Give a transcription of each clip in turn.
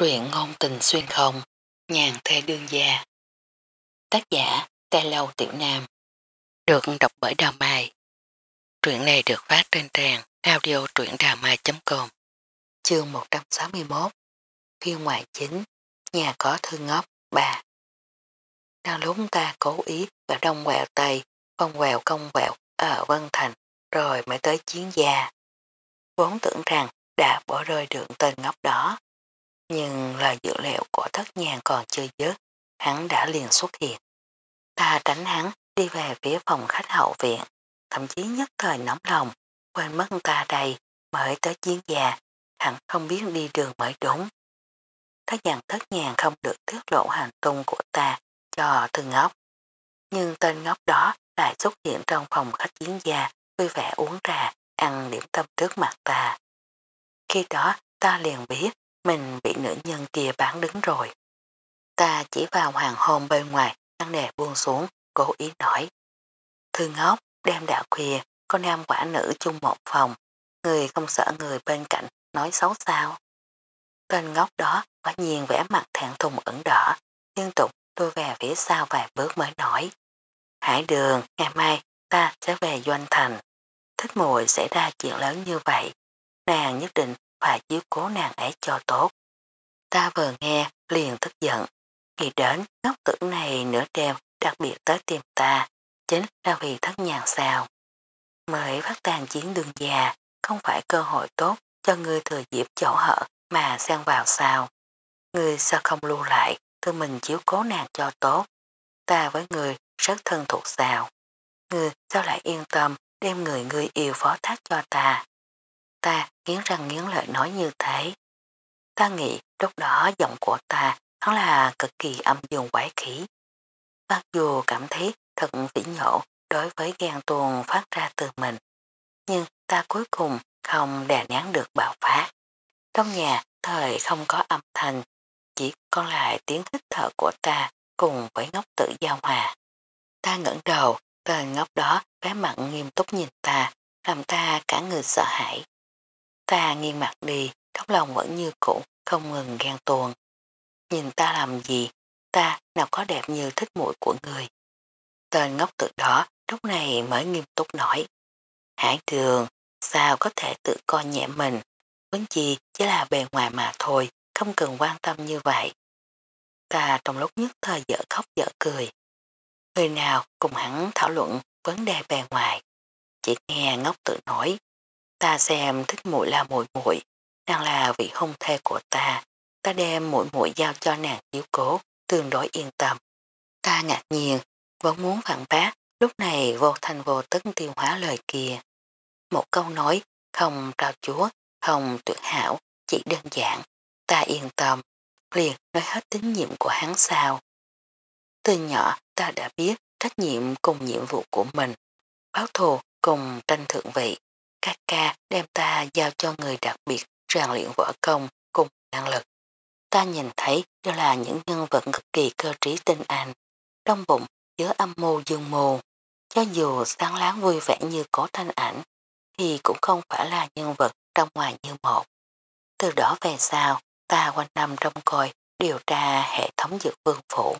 Truyện ngôn tình xuyên không, nhàn thê đương gia. Tác giả, Tê Lâu Tiểu Nam. Được đọc bởi Đào Mai. Truyện này được phát trên trang audio truyệnđàmai.com Chương 161 Phiên ngoại chính Nhà có thư ngốc 3 Đang lúc ta cố ý và đông quẹo Tây, phong quẹo công quẹo ở Vân Thành, rồi mới tới chiến gia. Vốn tưởng rằng đã bỏ rơi được tên ngốc đó. Nhưng lời dự liệu của thất nhàn còn chưa dứt, hắn đã liền xuất hiện. Ta tránh hắn đi về phía phòng khách hậu viện, thậm chí nhất thời nóng lòng, quên mất ta đây mới tới chiến già, hẳn không biết đi đường mới đúng. Thất nhàn thất nhàn không được tiết lộ hành tung của ta cho thư ngốc. Nhưng tên ngốc đó lại xuất hiện trong phòng khách chiến gia, vui vẻ uống trà, ăn điểm tâm trước mặt ta. Khi đó ta liền biết mình bị nữ nhân kia bán đứng rồi. Ta chỉ vào hoàng hôn bên ngoài, ăn nề buông xuống, cố ý nói. Thư ngốc, đêm đạo khuya, con nam quả nữ chung một phòng, người không sợ người bên cạnh nói xấu sao. Tên ngốc đó quả nhiên vẽ mặt thẹn thùng ẩn đỏ, liên tục tôi về phía sau vài bước mới nói. Hải đường, ngày mai ta sẽ về doanh thành. Thích mùi xảy ra chuyện lớn như vậy. Nàng nhất định phải chiếu cố nàng ấy cho tốt. Ta vừa nghe liền tức giận, Khi đến ngốc tử này nửa đêm đặc biệt tới tìm ta, chính là vì thất nhàn sao. Mới phát tàn chiến đường già, không phải cơ hội tốt cho người thừa dịp chỗ hở mà xen vào sao. Người sao không lưu lại, tự mình chiếu cố nàng cho tốt. Ta với người rất thân thuộc sao. Người sao lại yên tâm đem người người yêu phó thác cho ta. Ta nghiến răng nghiến lợi nói như thế. Ta nghĩ lúc đó giọng của ta hắn là cực kỳ âm dương quái khí. Mặc dù cảm thấy thật vĩ nhổ đối với ghen tuồng phát ra từ mình, nhưng ta cuối cùng không đè nén được bạo phát. Trong nhà thời không có âm thanh, chỉ còn lại tiếng hít thở của ta cùng với ngốc tự giao hòa. Ta ngẩng đầu, tên ngốc đó bé mặn nghiêm túc nhìn ta, làm ta cả người sợ hãi. Ta nghiêng mặt đi, trong lòng vẫn như cũ, không ngừng ghen tuồn. Nhìn ta làm gì, ta nào có đẹp như thích mũi của người. Tên ngốc tự đó lúc này mới nghiêm túc nói. Hải đường, sao có thể tự coi nhẹ mình, vấn chi chỉ là bề ngoài mà thôi, không cần quan tâm như vậy. Ta trong lúc nhất thời dở khóc dở cười. Người nào cùng hắn thảo luận vấn đề bề ngoài. Chỉ nghe ngốc tự nói. Ta xem thích muội là muội muội đang là vị hôn thê của ta, ta đem muội muội giao cho nàng chiếu cố, tương đối yên tâm. Ta ngạc nhiên, vẫn muốn phản bác, lúc này vô thành vô tức tiêu hóa lời kia. Một câu nói, không trao chúa, không tuyệt hảo, chỉ đơn giản, ta yên tâm, liền nói hết tín nhiệm của hắn sao. Từ nhỏ ta đã biết trách nhiệm cùng nhiệm vụ của mình, báo thù cùng tranh thượng vị, ca ca đem ta giao cho người đặc biệt rèn luyện võ công cùng năng lực. Ta nhìn thấy đó là những nhân vật cực kỳ cơ trí tinh anh, trong bụng chứa âm mưu dương mù. Cho dù sáng láng vui vẻ như có thanh ảnh, thì cũng không phải là nhân vật trong ngoài như một. Từ đó về sau, ta quanh năm trong coi điều tra hệ thống dược vương phủ.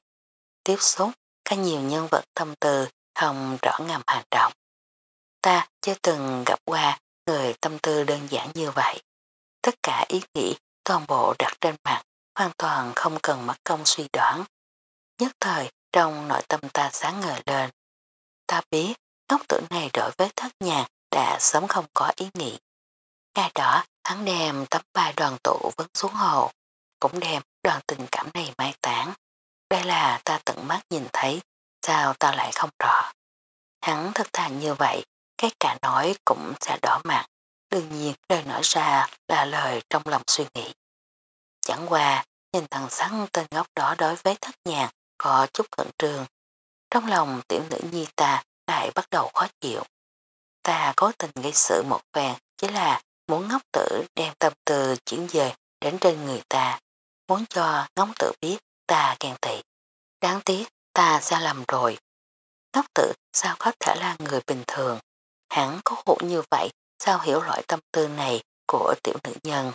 Tiếp xúc, có nhiều nhân vật thâm từ không rõ ngầm hành động. Ta chưa từng gặp qua người tâm tư đơn giản như vậy. Tất cả ý nghĩ toàn bộ đặt trên mặt, hoàn toàn không cần mất công suy đoán. Nhất thời trong nội tâm ta sáng ngời lên. Ta biết ngốc tử này đối với thất nhạc đã sớm không có ý nghĩ. Ngày đó hắn đem tấm bài đoàn tụ vấn xuống hồ, cũng đem đoàn tình cảm này mai tán. Đây là ta tận mắt nhìn thấy, sao ta lại không rõ. Hắn thật thà như vậy, cái cả nói cũng sẽ đỏ mặt. Đương nhiên lời nói ra là lời trong lòng suy nghĩ. Chẳng qua, nhìn thằng sắn tên ngốc đó đối với thất nhàng có chút khẩn trường. Trong lòng tiểu nữ nhi ta lại bắt đầu khó chịu. Ta cố tình gây sự một vàng chỉ là muốn ngốc tử đem tâm từ chuyển về đến trên người ta. Muốn cho ngốc tử biết ta ghen tị. Đáng tiếc ta sai lầm rồi. Ngốc tử sao có thể là người bình thường. Hắn có hộ như vậy sao hiểu loại tâm tư này của tiểu nữ nhân.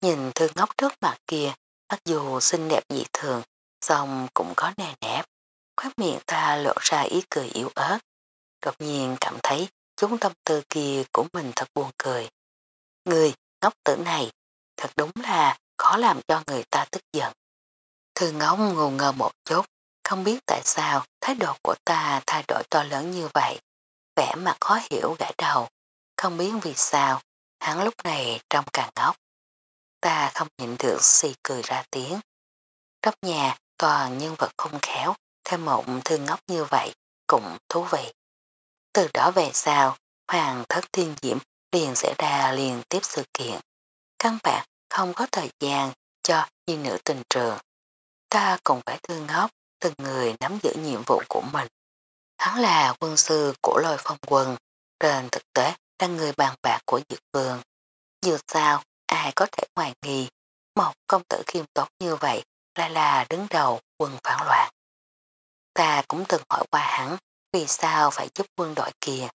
Nhìn thư ngốc trước mặt kia mặc dù xinh đẹp dị thường, song cũng có nề nẹp khóe miệng ta lộ ra ý cười yếu ớt. Đột nhiên cảm thấy chúng tâm tư kia của mình thật buồn cười. Người, ngốc tử này, thật đúng là khó làm cho người ta tức giận. Thư ngốc ngù ngờ một chút, không biết tại sao thái độ của ta thay đổi to lớn như vậy. Vẻ mặt khó hiểu gãi đầu, không biết vì sao, hắn lúc này trông càng ngốc. Ta không nhịn được xì cười ra tiếng. Trong nhà toàn nhân vật không khéo, thêm một thư ngốc như vậy, cũng thú vị. Từ đó về sau, Hoàng thất thiên diễm liền sẽ ra liên tiếp sự kiện. Căn bản không có thời gian cho như nữ tình trường. Ta cùng phải thương ngốc, từng người nắm giữ nhiệm vụ của mình. Hắn là quân sư của lôi phong quân, trên thực tế là người bàn bạc của dược vương. dược sao, ai có thể hoài nghi, một công tử khiêm tốt như vậy lại là đứng đầu quân phản loạn. Ta cũng từng hỏi qua hắn vì sao phải giúp quân đội kia.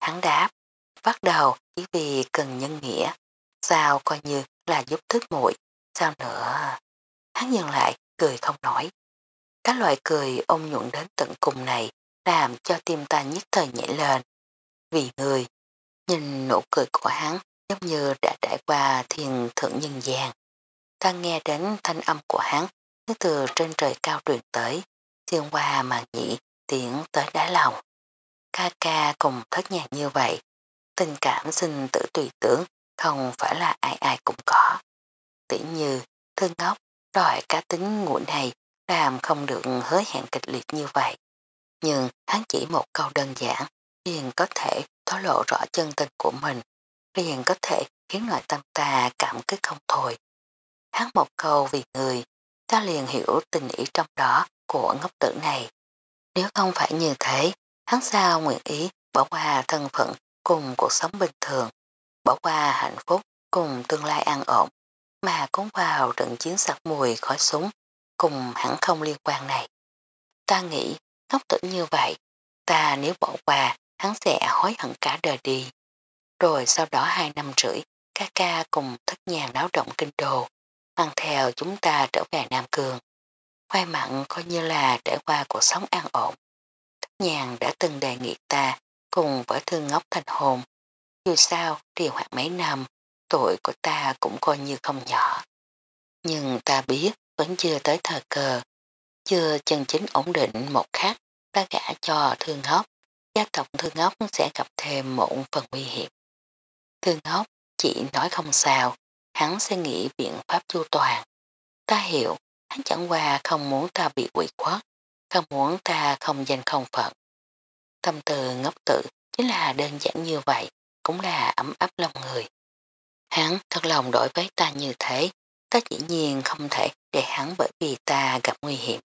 Hắn đáp, bắt đầu chỉ vì cần nhân nghĩa, sao coi như là giúp thức muội sao nữa. Hắn dừng lại, cười không nổi. Các loại cười ôm nhuận đến tận cùng này làm cho tim ta nhất thời nhảy lên. Vì người, nhìn nụ cười của hắn giống như đã trải qua thiền thượng nhân gian. Ta nghe đến thanh âm của hắn như từ trên trời cao truyền tới, xuyên qua mà nhị tiến tới đá lòng. Ca ca cùng thất nhạc như vậy, tình cảm sinh tử tùy tưởng không phải là ai ai cũng có. Tỉ như thương ngốc đòi cá tính ngủ này làm không được hứa hẹn kịch liệt như vậy. Nhưng hắn chỉ một câu đơn giản liền có thể thổ lộ rõ chân tình của mình, liền có thể khiến nội tâm ta cảm kích không thôi. Hắn một câu vì người, ta liền hiểu tình ý trong đó của ngốc tử này. Nếu không phải như thế, hắn sao nguyện ý bỏ qua thân phận cùng cuộc sống bình thường, bỏ qua hạnh phúc cùng tương lai an ổn, mà cũng vào trận chiến sặc mùi khói súng, cùng hẳn không liên quan này. Ta nghĩ, ngốc tử như vậy, ta nếu bỏ qua, hắn sẽ hối hận cả đời đi. Rồi sau đó hai năm rưỡi, ca ca cùng thất nhàng náo động kinh đồ, mang theo chúng ta trở về Nam Cường. Khoai mặn coi như là trải qua cuộc sống an ổn. Thất nhàng đã từng đề nghị ta cùng với thương ngốc thành hồn. Dù sao, điều hoạt mấy năm, tuổi của ta cũng coi như không nhỏ. Nhưng ta biết vẫn chưa tới thời cờ, chưa chân chính ổn định một khắc ta gã cho thương ngốc, gia tộc thương ngốc sẽ gặp thêm một phần nguy hiểm. Thương ngốc chỉ nói không sao, hắn sẽ nghĩ biện pháp chu toàn. Ta hiểu, hắn chẳng qua không muốn ta bị quỷ quất, không muốn ta không danh không phận. Tâm từ ngốc tự chính là đơn giản như vậy, cũng là ấm áp lòng người. Hắn thật lòng đổi với ta như thế, ta dĩ nhiên không thể để hắn bởi vì ta gặp nguy hiểm.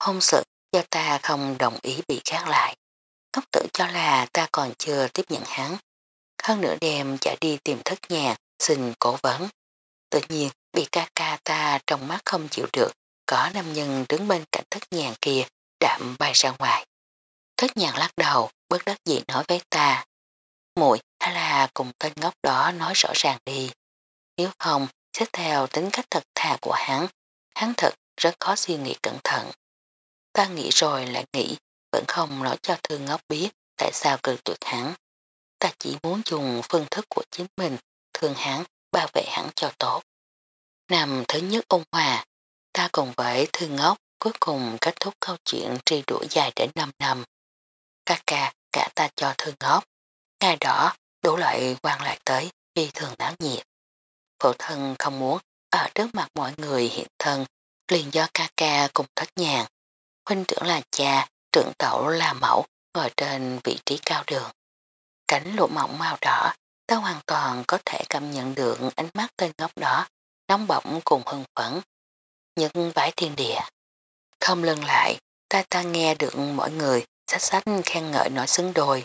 Hôn sự cho ta không đồng ý bị gác lại. Ngốc tự cho là ta còn chưa tiếp nhận hắn. Hơn nửa đêm chạy đi tìm thất nhà, xin cổ vấn. Tự nhiên bị ca ca ta trong mắt không chịu được, có nam nhân đứng bên cạnh thất nhàn kia, đạm bay ra ngoài. Thất nhàn lắc đầu, bất đắc dĩ nói với ta. muội hay là cùng tên ngốc đó nói rõ ràng đi. Nếu không, xét theo tính cách thật thà của hắn, hắn thật rất khó suy nghĩ cẩn thận. Ta nghĩ rồi lại nghĩ, vẫn không nói cho thương ngốc biết tại sao cự tuyệt hắn. Ta chỉ muốn dùng phương thức của chính mình, thương hắn, bảo vệ hắn cho tốt. nằm thứ nhất ôn hòa, ta cùng với thương ngốc cuối cùng kết thúc câu chuyện tri đuổi dài đến 5 năm. Ca ca cả ta cho thương ngốc. Ngày đó, đủ loại quan lại tới vì thường náo nhiệt. Phụ thân không muốn ở trước mặt mọi người hiện thân liền do ca ca cùng thất nhàn. Huynh trưởng là cha, trưởng tẩu là mẫu ngồi trên vị trí cao đường. cánh lụa mỏng màu đỏ, ta hoàn toàn có thể cảm nhận được ánh mắt tên ngốc đó, nóng bỏng cùng hưng phấn. Những vải thiên địa. Không lưng lại, ta ta nghe được mọi người sách sách khen ngợi nói xứng đôi.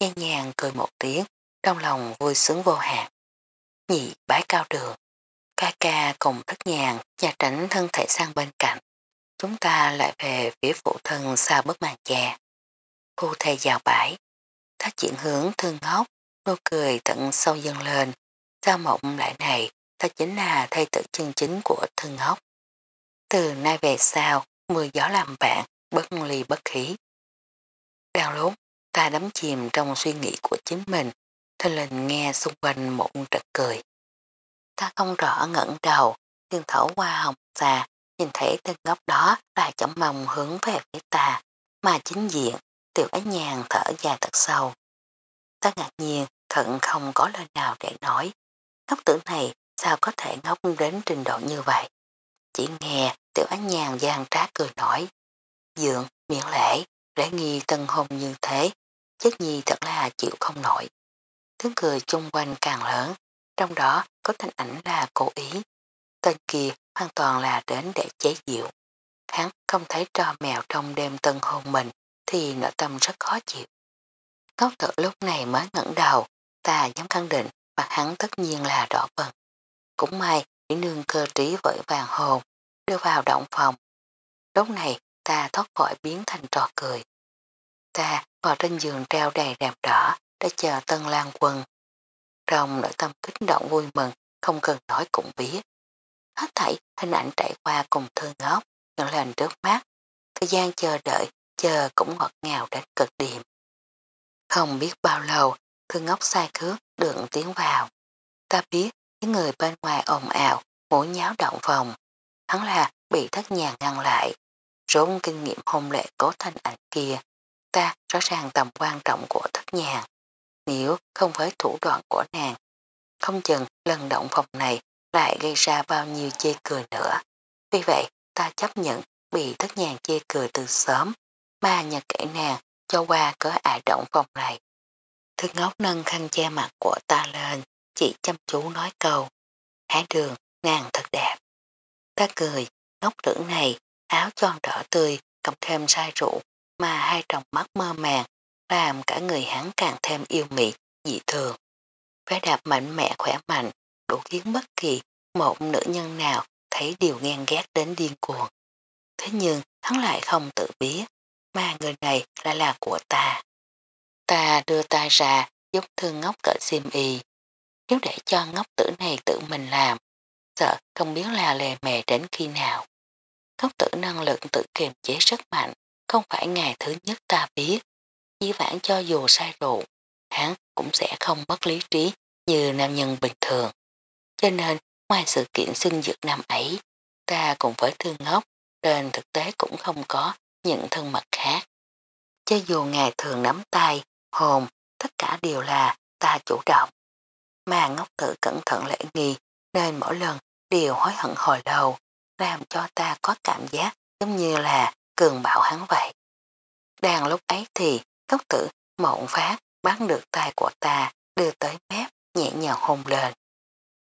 Nhẹ nhàng cười một tiếng, trong lòng vui sướng vô hạn. Nhị bái cao đường. Ca ca cùng thất nhàng, nhà tránh thân thể sang bên cạnh. Chúng ta lại về phía phụ thân sau bức màn che. Cô thề giàu bãi. Ta chuyển hướng thương ngốc, nụ cười tận sâu dâng lên. Sao mộng lại này, ta chính là thay tử chân chính của thương ngốc. Từ nay về sau, mưa gió làm bạn, bất ly bất khí. Đang lúc, ta đắm chìm trong suy nghĩ của chính mình, thân lên nghe xung quanh một trận cười. Ta không rõ ngẩn đầu, nhưng thấu qua hồng xa, nhìn thấy tên ngốc đó là chổng mong hướng về phía ta, mà chính diện, tiểu ánh nhàn thở dài thật sâu. Ta ngạc nhiên, thận không có lời nào để nói. Ngốc tử này sao có thể ngốc đến trình độ như vậy? Chỉ nghe tiểu ánh nhàn gian trá cười nói. Dượng, miễn lễ, lễ nghi tân hôn như thế, chất nhi thật là chịu không nổi. Tiếng cười chung quanh càng lớn, trong đó có thanh ảnh là cố ý. Tên kia hoàn toàn là đến để chế diệu. Hắn không thấy trò mèo trong đêm tân hôn mình thì nội tâm rất khó chịu. Ngốc tự lúc này mới ngẩng đầu, ta dám khẳng định mặt hắn tất nhiên là đỏ bừng. Cũng may, chỉ nương cơ trí vội vàng hồn, đưa vào động phòng. Lúc này ta thoát khỏi biến thành trò cười. Ta ngồi trên giường treo đầy đàm đỏ để chờ tân lan quân. Trong nội tâm kích động vui mừng, không cần nói cũng biết. Hết thảy hình ảnh trải qua cùng thương ngốc, nhận lên trước mắt. Thời gian chờ đợi, chờ cũng ngọt ngào đến cực điểm. Không biết bao lâu, thương ngốc sai cước đường tiến vào. Ta biết những người bên ngoài ồn ào, ngủ nháo động phòng. Hắn là bị thất nhà ngăn lại. Rốn kinh nghiệm hôn lệ cố thanh ảnh kia. Ta rõ ràng tầm quan trọng của thất nhà. Nếu không với thủ đoạn của nàng, không chừng lần động phòng này lại gây ra bao nhiêu chê cười nữa. Vì vậy, ta chấp nhận bị thất nhàng chê cười từ sớm, mà nhật kể nàng cho qua có ải động phòng này. Thư ngốc nâng khăn che mặt của ta lên, chỉ chăm chú nói câu. Hái đường, nàng thật đẹp. Ta cười, ngốc tử này, áo tròn đỏ tươi, cộng thêm sai rượu, mà hai tròng mắt mơ màng, làm cả người hắn càng thêm yêu mị, dị thường. Vẻ đạp mạnh mẽ khỏe mạnh, đủ khiến bất kỳ một nữ nhân nào thấy điều ghen ghét đến điên cuồng. Thế nhưng hắn lại không tự biết, mà người này lại là của ta. Ta đưa tay ra giúp thương ngốc cỡ xiêm y. Nếu để cho ngốc tử này tự mình làm, sợ không biết là lề mề đến khi nào. Ngốc tử năng lực tự kiềm chế rất mạnh, không phải ngày thứ nhất ta biết. Chỉ vãn cho dù sai rượu, hắn cũng sẽ không mất lý trí như nam nhân bình thường. Cho nên, ngoài sự kiện sinh dược năm ấy, ta cùng với thương ngốc, trên thực tế cũng không có những thân mật khác. Cho dù ngày thường nắm tay, hồn, tất cả đều là ta chủ động. Mà ngốc tử cẩn thận lễ nghi, nên mỗi lần đều hối hận hồi đầu, làm cho ta có cảm giác giống như là cường bạo hắn vậy. Đang lúc ấy thì ngốc tử mộng phát bắn được tay của ta đưa tới mép nhẹ nhàng hôn lên.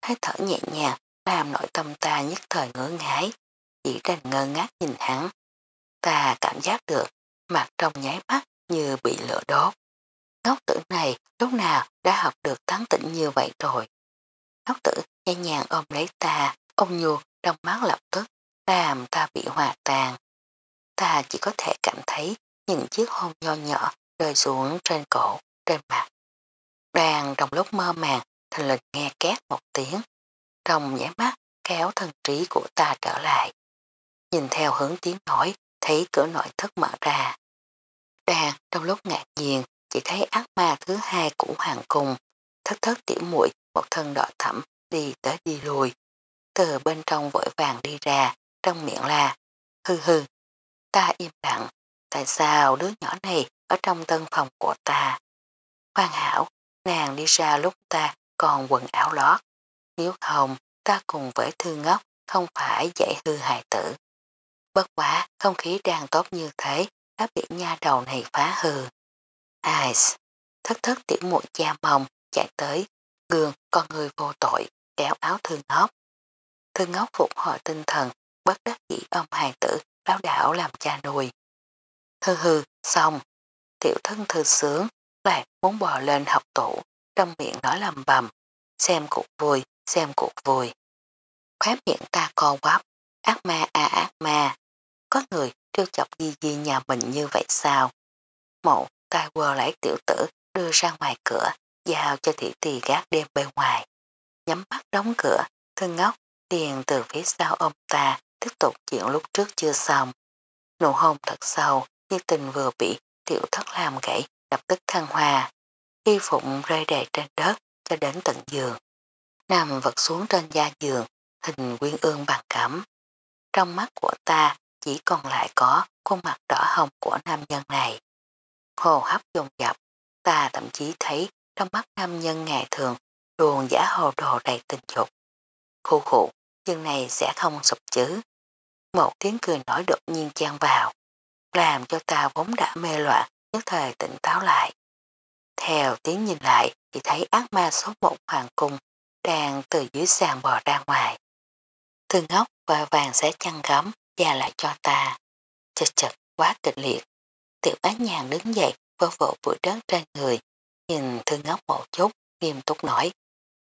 Hơi thở nhẹ nhàng làm nội tâm ta nhất thời ngỡ ngái, chỉ đành ngơ ngác nhìn hắn. Ta cảm giác được mặt trong nháy mắt như bị lửa đốt. Ngốc tử này lúc nào đã học được tán tỉnh như vậy rồi. Ngốc tử nhẹ nhàng ôm lấy ta, ôm nhu trong mắt lập tức làm ta bị hòa tàn. Ta chỉ có thể cảm thấy những chiếc hôn nho nhỏ rơi xuống trên cổ, trên mặt. Đang trong lúc mơ màng thành lực nghe két một tiếng. Trong nhảy mắt kéo thần trí của ta trở lại. Nhìn theo hướng tiếng nói, thấy cửa nội thất mở ra. Đàn trong lúc ngạc nhiên, chỉ thấy ác ma thứ hai của hoàng cung, thất thất tiểu muội một thân đỏ thẳm đi tới đi lùi. Từ bên trong vội vàng đi ra, trong miệng là, hư hư, ta im lặng, tại sao đứa nhỏ này ở trong tân phòng của ta? Hoàn hảo, nàng đi ra lúc ta còn quần áo lót, nếu không ta cùng với thương ngốc không phải dạy hư hài tử. Bất quá, không khí đang tốt như thế, đã bị nha đầu này phá hư. Ai, thất thất tiểu muội cha mồng chạy tới, gương con người vô tội, kéo áo thương ngốc. Thương ngốc phục hồi tinh thần, bất đắc dĩ ông hài tử, báo đảo làm cha nuôi. Hư hư, xong, tiểu thân thư sướng, lại muốn bò lên học tủ, trong miệng nói lầm bầm, xem cuộc vui, xem cuộc vui. Khóe miệng ta co quắp, ác ma à ác ma, có người trêu chọc di di nhà mình như vậy sao? Mộ tay quơ lấy tiểu tử đưa ra ngoài cửa, giao cho thị tì gác đêm bên ngoài. Nhắm mắt đóng cửa, Thân ngốc liền từ phía sau ông ta tiếp tục chuyện lúc trước chưa xong. Nụ hôn thật sâu như tình vừa bị tiểu thất làm gãy lập tức thăng hoa. Y phụng rơi đầy trên đất cho đến tận giường. Nằm vật xuống trên da giường hình quyên ương bằng cẩm. Trong mắt của ta chỉ còn lại có khuôn mặt đỏ hồng của nam nhân này. Hồ hấp dồn dập, ta thậm chí thấy trong mắt nam nhân ngày thường luồn giả hồ đồ đầy tình dục. Khu khụ, chân này sẽ không sụp chứ. Một tiếng cười nổi đột nhiên chan vào, làm cho ta vốn đã mê loạn nhất thời tỉnh táo lại. Theo tiếng nhìn lại thì thấy ác ma số một hoàng cung đang từ dưới sàn bò ra ngoài. Thương ngốc và vàng sẽ chăn gấm và lại cho ta. Chật chật quá kịch liệt. Tiểu ác nhàn đứng dậy vơ vộ bụi đất trên người. Nhìn thương ngốc một chút, nghiêm túc nói.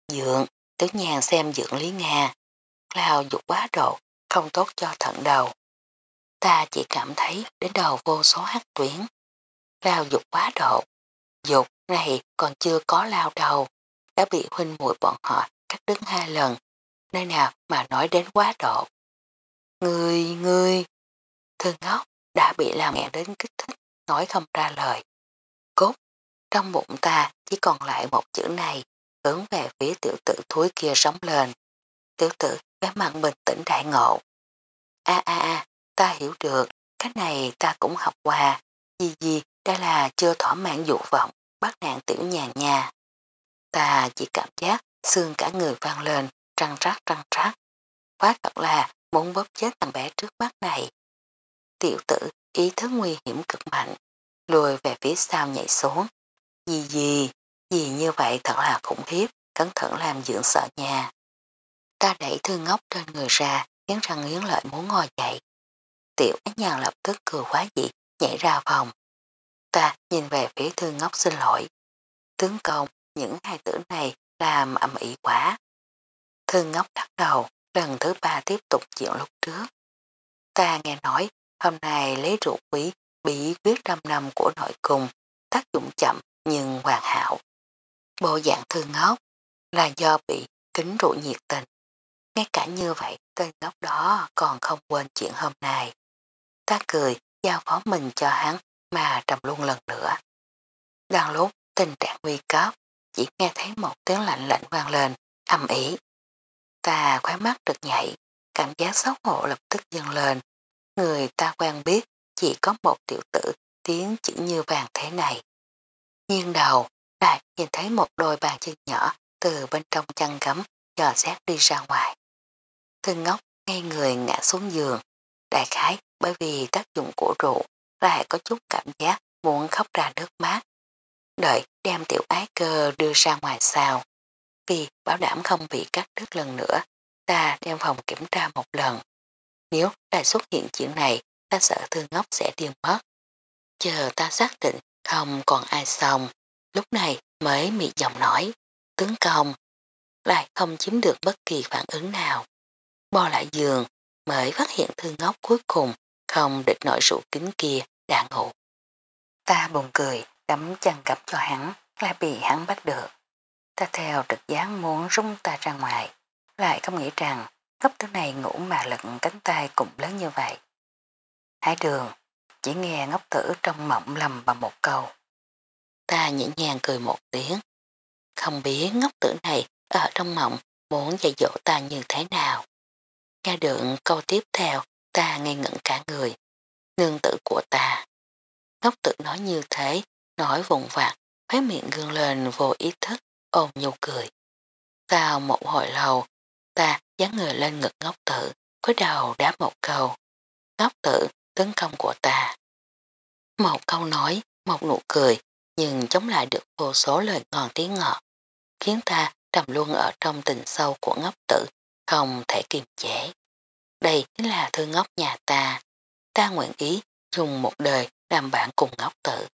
Dượng, tiểu nhàn xem dượng Lý Nga. Lao dục quá độ, không tốt cho thận đầu. Ta chỉ cảm thấy đến đầu vô số hát tuyến. Lao dục quá độ. Dục này còn chưa có lao đầu. Đã bị huynh muội bọn họ cắt đứng hai lần. Nơi nào mà nói đến quá độ. Người, người, thương ngốc đã bị làm nghẹn đến kích thích, nói không ra lời. Cốt, trong bụng ta chỉ còn lại một chữ này, hướng về phía tiểu tử thúi kia sống lên. Tiểu tử bé mặn bình tĩnh đại ngộ. a a a ta hiểu được, cái này ta cũng học qua. Gì gì, đây là chưa thỏa mãn dục vọng, bắt nạn tiểu nhàn nhà. Ta chỉ cảm giác xương cả người vang lên, trăng rắc trăng rắc. Quá thật là muốn bóp chết thằng bé trước mắt này. Tiểu tử ý thức nguy hiểm cực mạnh, lùi về phía sau nhảy xuống. Gì gì, gì như vậy thật là khủng khiếp, cẩn thận làm dưỡng sợ nhà. Ta đẩy thư ngốc trên người ra, nghiến răng nghiến lợi muốn ngồi dậy. Tiểu ác nhàn lập tức cười quá dị, nhảy ra phòng. Ta nhìn về phía thương ngốc xin lỗi. Tướng công, những hai tử này làm ẩm ý quá. Thương ngốc đắt đầu, lần thứ ba tiếp tục chuyện lúc trước. Ta nghe nói, hôm nay lấy rượu quý bị quyết trăm năm của nội cung, tác dụng chậm nhưng hoàn hảo. Bộ dạng thương ngốc là do bị kính rượu nhiệt tình. Ngay cả như vậy, tên ngốc đó còn không quên chuyện hôm nay. Ta cười, giao phó mình cho hắn mà trầm luôn lần nữa. Đang lúc tình trạng nguy cấp, chỉ nghe thấy một tiếng lạnh lạnh vang lên, âm ý. Ta khóe mắt được nhảy, cảm giác xấu hổ lập tức dâng lên. Người ta quen biết chỉ có một tiểu tử tiếng chữ như vàng thế này. Nhiên đầu, lại nhìn thấy một đôi bàn chân nhỏ từ bên trong chăn gấm dò xét đi ra ngoài. Thư ngốc ngay người ngã xuống giường, đại khái bởi vì tác dụng của rượu lại có chút cảm giác muốn khóc ra nước mắt. Đợi đem tiểu ái cơ đưa ra ngoài sao. Vì bảo đảm không bị cắt đứt lần nữa, ta đem phòng kiểm tra một lần. Nếu lại xuất hiện chuyện này, ta sợ thương ngốc sẽ điên mất. Chờ ta xác định không còn ai xong, lúc này mới mị giọng nói, tướng công, lại không chiếm được bất kỳ phản ứng nào. Bò lại giường, mới phát hiện thương ngốc cuối cùng không địch nổi rượu kính kia đã ngủ. Ta buồn cười, đấm chân gặp cho hắn, là bị hắn bắt được. Ta theo trực giác muốn rung ta ra ngoài, lại không nghĩ rằng góc thứ này ngủ mà lật cánh tay cũng lớn như vậy. Hải đường, chỉ nghe ngốc tử trong mộng lầm bằng một câu. Ta nhẹ nhàng cười một tiếng. Không biết ngốc tử này ở trong mộng muốn dạy dỗ ta như thế nào. Nghe được câu tiếp theo ta ngây ngẩn cả người. Nương tử của ta. Ngốc tử nói như thế, nói vụn vặt, khóe miệng gương lên vô ý thức, ôm nhu cười. Sau một hồi lâu, ta dán người lên ngực ngốc tử, cúi đầu đáp một câu. Ngốc tử, tấn công của ta. Một câu nói, một nụ cười, nhưng chống lại được vô số lời ngon tiếng ngọt, khiến ta trầm luôn ở trong tình sâu của ngốc tử, không thể kiềm chế. Đây chính là thư ngốc nhà ta, ta nguyện ý dùng một đời làm bạn cùng ngốc tử.